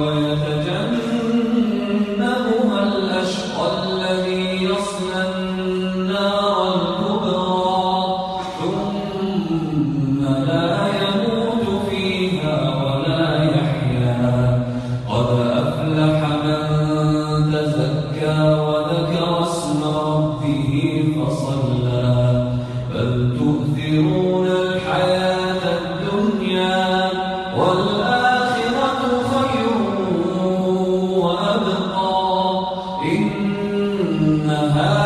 ويتجنب النهار